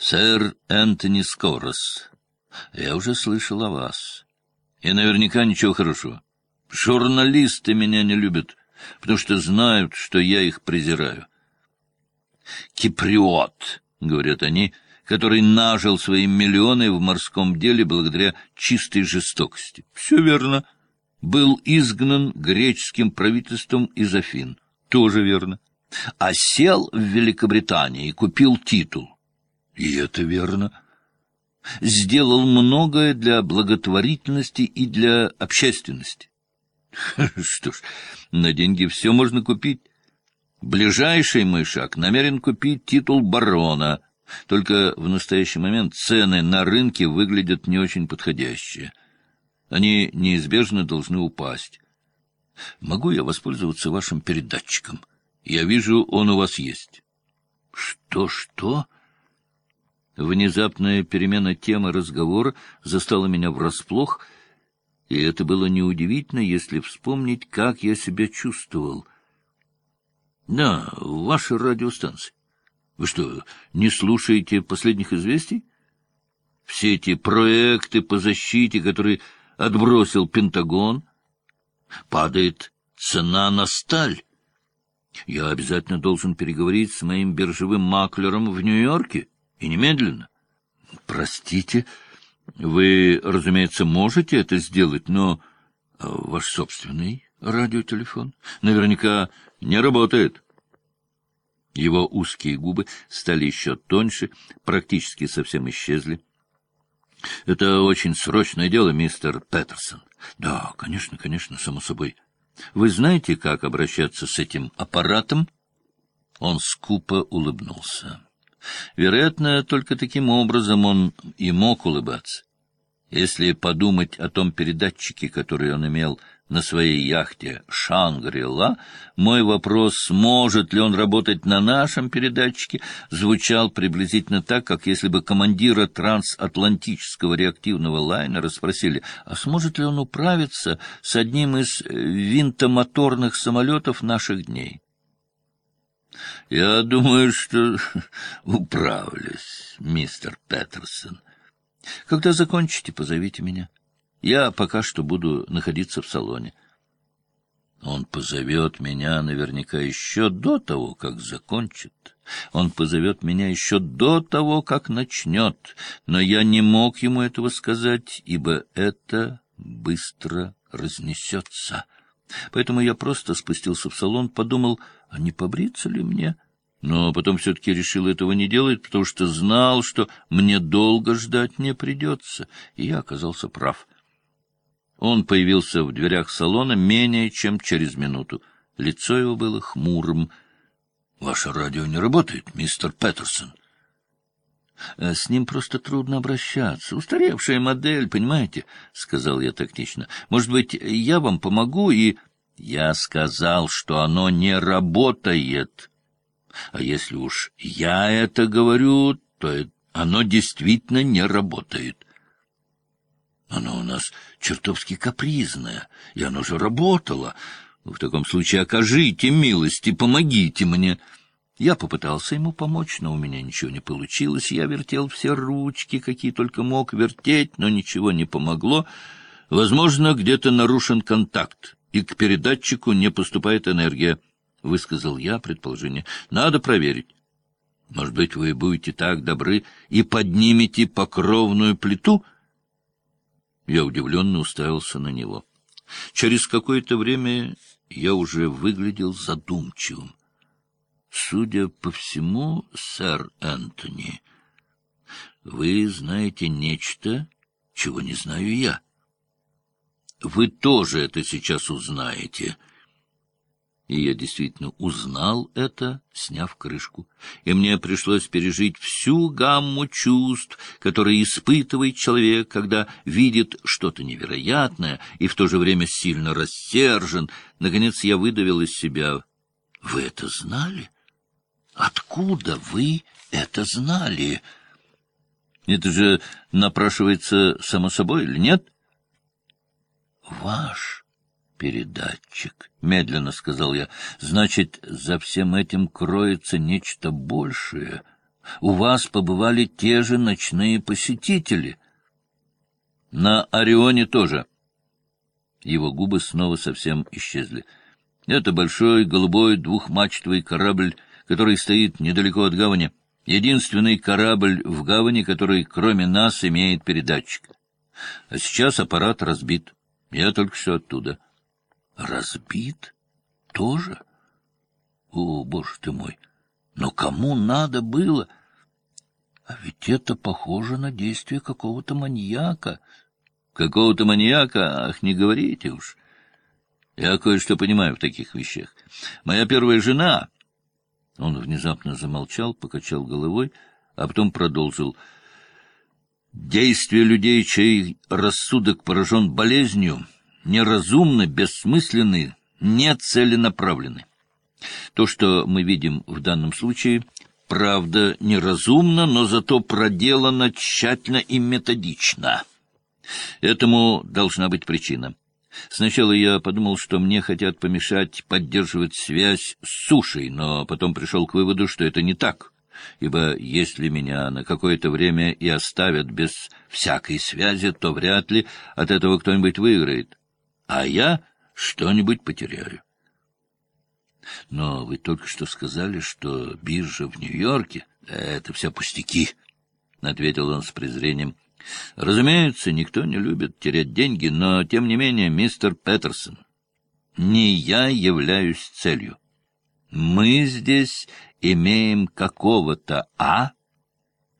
Сэр Энтони Скорос. Я уже слышал о вас. И наверняка ничего хорошего. Журналисты меня не любят, потому что знают, что я их презираю. Киприот, — говорят они, — который нажил свои миллионы в морском деле благодаря чистой жестокости. Все верно. Был изгнан греческим правительством из Афин. Тоже верно. А сел в Великобритании и купил титул. И это верно. Сделал многое для благотворительности и для общественности. Что ж, на деньги все можно купить. Ближайший мой шаг намерен купить титул барона, только в настоящий момент цены на рынке выглядят не очень подходящие. Они неизбежно должны упасть. Могу я воспользоваться вашим передатчиком? Я вижу, он у вас есть. Что, что? Внезапная перемена темы разговора застала меня врасплох, и это было неудивительно, если вспомнить, как я себя чувствовал — да, ваша радиостанция. Вы что, не слушаете последних известий? Все эти проекты по защите, которые отбросил Пентагон, падает цена на сталь. Я обязательно должен переговорить с моим биржевым маклером в Нью-Йорке, и немедленно. Простите, вы, разумеется, можете это сделать, но а, ваш собственный радиотелефон наверняка не работает. Его узкие губы стали еще тоньше, практически совсем исчезли. — Это очень срочное дело, мистер Петерсон. — Да, конечно, конечно, само собой. Вы знаете, как обращаться с этим аппаратом? Он скупо улыбнулся. Вероятно, только таким образом он и мог улыбаться. Если подумать о том передатчике, который он имел на своей яхте «Шангри-Ла», мой вопрос, сможет ли он работать на нашем передатчике, звучал приблизительно так, как если бы командира трансатлантического реактивного лайнера спросили, а сможет ли он управиться с одним из винтомоторных самолетов наших дней. «Я думаю, что управлюсь, мистер Петерсон. Когда закончите, позовите меня». Я пока что буду находиться в салоне. Он позовет меня наверняка еще до того, как закончит. Он позовет меня еще до того, как начнет. Но я не мог ему этого сказать, ибо это быстро разнесется. Поэтому я просто спустился в салон, подумал, а не побриться ли мне? Но потом все-таки решил этого не делать, потому что знал, что мне долго ждать не придется. И я оказался прав. Он появился в дверях салона менее чем через минуту. Лицо его было хмурым. — Ваше радио не работает, мистер Петерсон. Э, — С ним просто трудно обращаться. Устаревшая модель, понимаете, — сказал я тактично. — Может быть, я вам помогу и... Я сказал, что оно не работает. А если уж я это говорю, то оно действительно не работает. Оно у нас чертовски капризное, и оно же работало. В таком случае окажите милость и помогите мне. Я попытался ему помочь, но у меня ничего не получилось. Я вертел все ручки, какие только мог вертеть, но ничего не помогло. Возможно, где-то нарушен контакт, и к передатчику не поступает энергия, — высказал я предположение. Надо проверить. Может быть, вы будете так добры и поднимете покровную плиту — я удивленно уставился на него. Через какое-то время я уже выглядел задумчивым. Судя по всему, сэр Энтони, вы знаете нечто, чего не знаю я. Вы тоже это сейчас узнаете, — и я действительно узнал это, сняв крышку. И мне пришлось пережить всю гамму чувств, которые испытывает человек, когда видит что-то невероятное и в то же время сильно рассержен. Наконец я выдавил из себя. — Вы это знали? Откуда вы это знали? Это же напрашивается само собой или нет? — Ваш передатчик, — медленно сказал я. — Значит, за всем этим кроется нечто большее. У вас побывали те же ночные посетители. На Орионе тоже. Его губы снова совсем исчезли. Это большой голубой двухмачтовый корабль, который стоит недалеко от гавани. Единственный корабль в гавани, который, кроме нас, имеет передатчик. А сейчас аппарат разбит. Я только что оттуда. Разбит? Тоже? О, боже ты мой! Но кому надо было? А ведь это похоже на действие какого-то маньяка. Какого-то маньяка? Ах, не говорите уж. Я кое-что понимаю в таких вещах. Моя первая жена... Он внезапно замолчал, покачал головой, а потом продолжил. Действия людей, чей рассудок поражен болезнью, неразумны, бессмысленны, нецеленаправлены. То, что мы видим в данном случае, правда, неразумно, но зато проделано тщательно и методично. Этому должна быть причина. Сначала я подумал, что мне хотят помешать поддерживать связь с сушей, но потом пришел к выводу, что это не так, ибо если меня на какое-то время и оставят без всякой связи, то вряд ли от этого кто-нибудь выиграет, а я что-нибудь потеряю. Но вы только что сказали, что биржа в Нью-Йорке — это все пустяки, — ответил он с презрением. Разумеется, никто не любит терять деньги, но, тем не менее, мистер Петерсон, не я являюсь целью. Мы здесь имеем какого-то А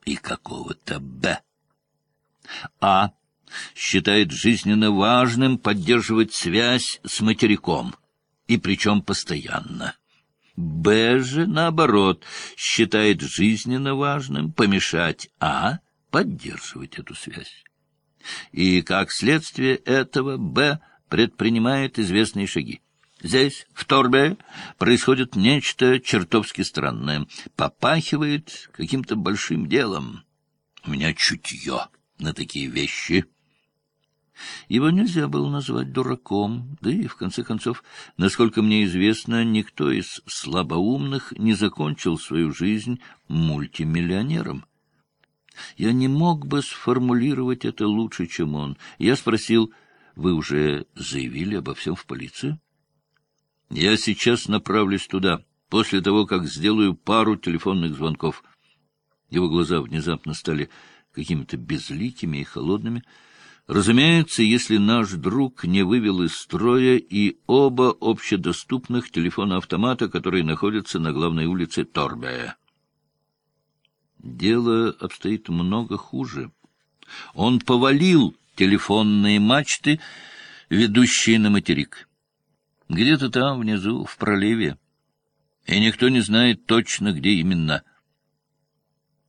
и какого-то Б. А считает жизненно важным поддерживать связь с материком — и причем постоянно. Б же, наоборот, считает жизненно важным помешать А поддерживать эту связь. И как следствие этого Б предпринимает известные шаги. Здесь, в Торбе, происходит нечто чертовски странное. Попахивает каким-то большим делом. У меня чутье на такие вещи. Его нельзя было назвать дураком, да и, в конце концов, насколько мне известно, никто из слабоумных не закончил свою жизнь мультимиллионером. Я не мог бы сформулировать это лучше, чем он. Я спросил, вы уже заявили обо всем в полицию? Я сейчас направлюсь туда, после того, как сделаю пару телефонных звонков. Его глаза внезапно стали какими-то безликими и холодными. Разумеется, если наш друг не вывел из строя и оба общедоступных телефона-автомата, которые находятся на главной улице Торбея. Дело обстоит много хуже. Он повалил телефонные мачты, ведущие на материк. Где-то там, внизу, в проливе. И никто не знает точно, где именно.